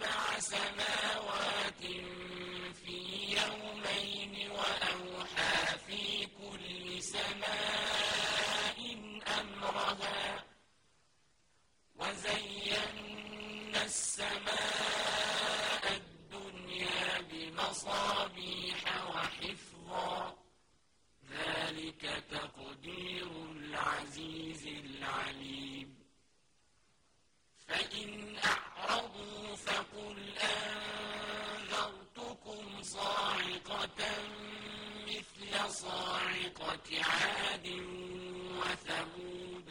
سبع سماوات صاعقة مثل صاعقة عاد وثمود.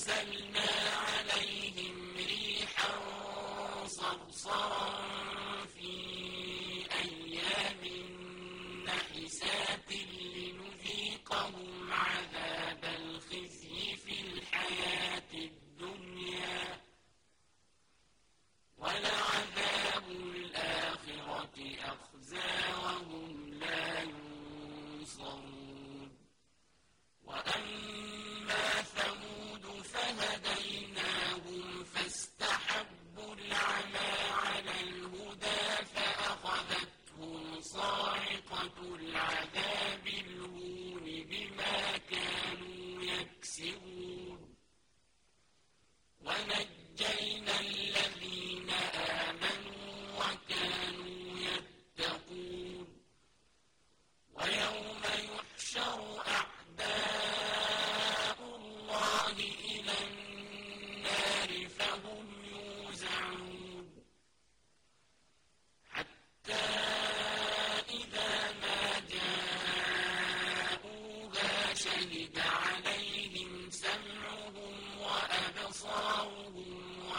أرسلنا العذاب الأليم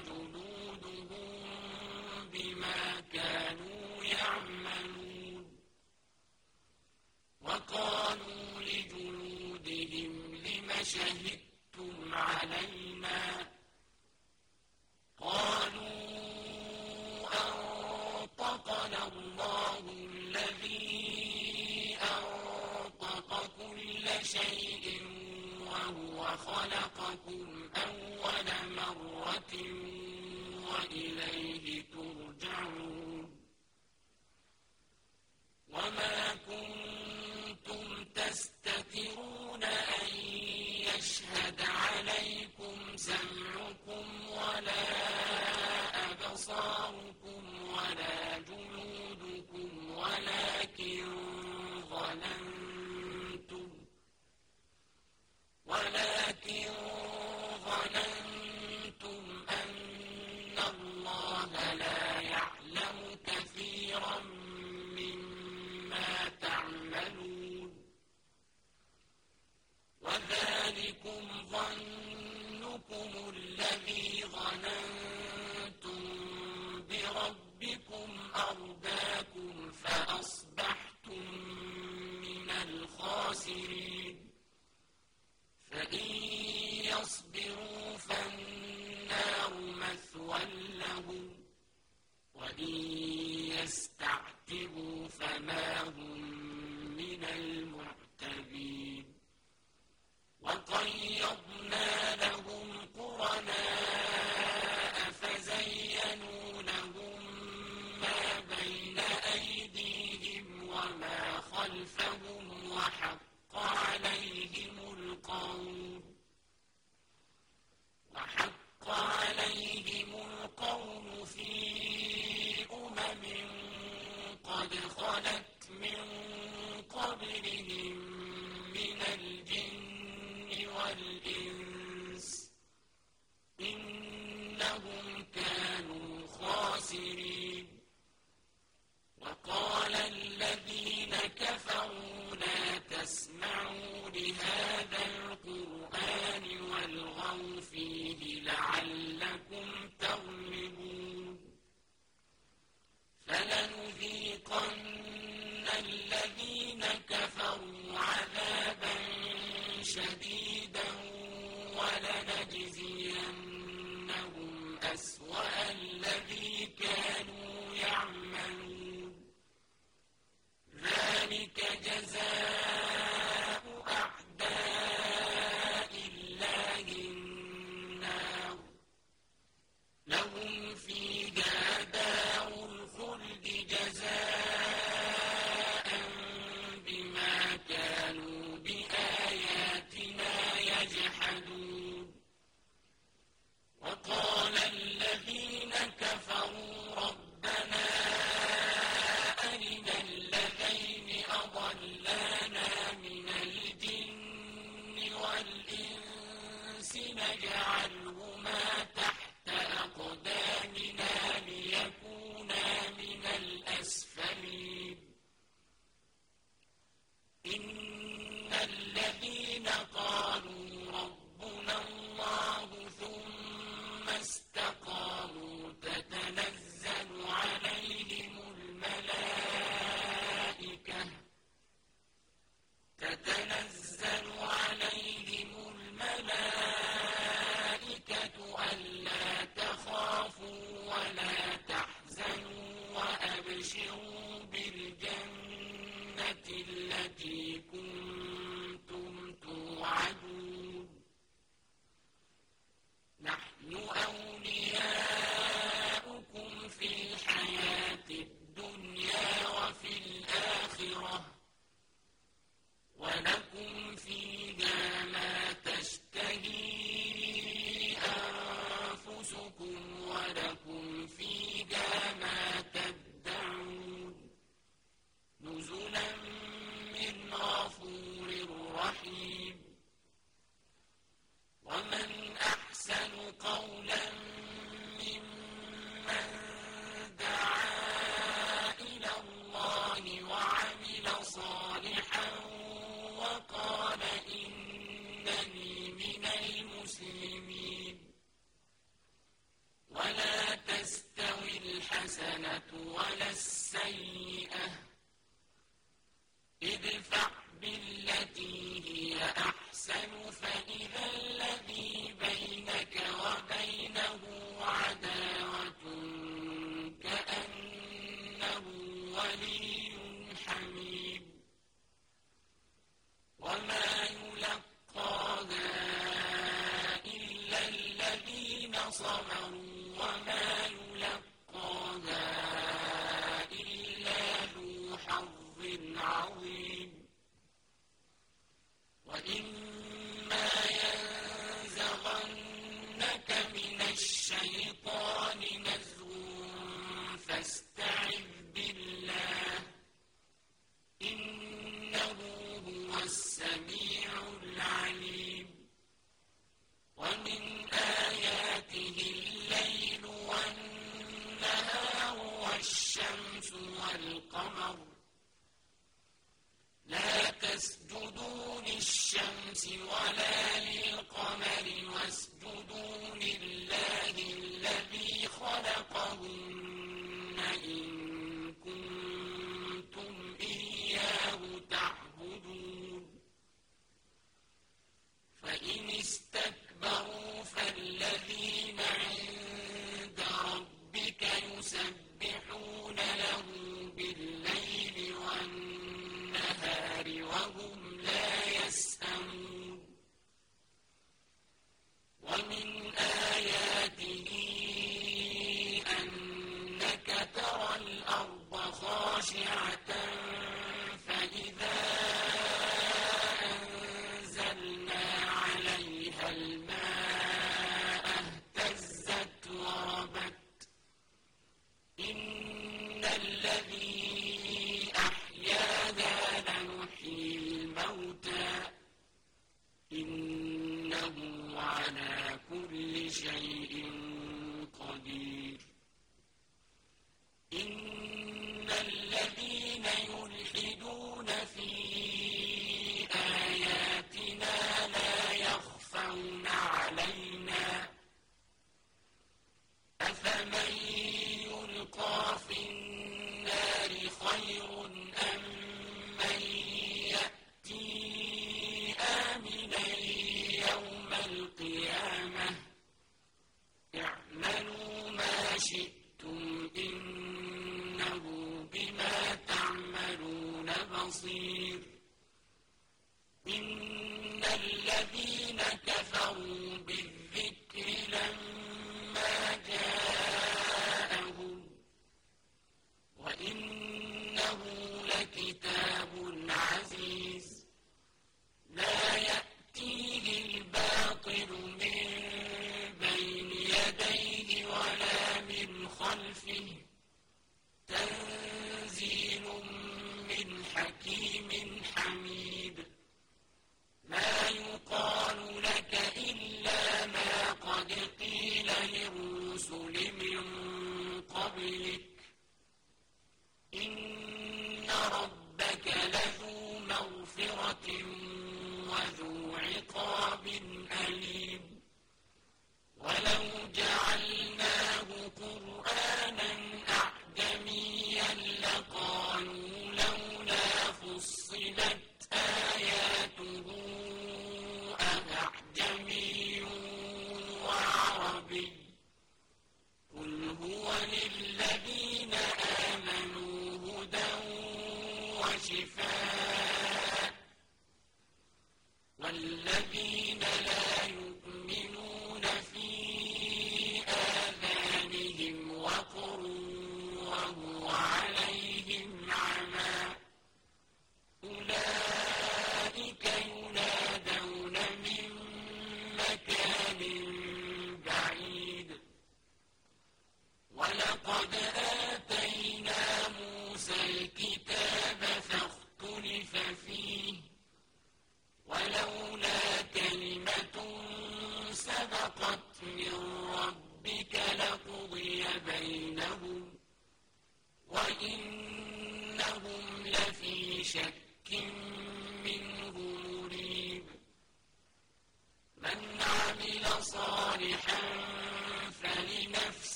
find ظنكم الذي ظننتم بربكم أرداكم فأصبحتم من الخاسرين.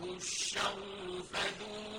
مسه الشر فذوقوا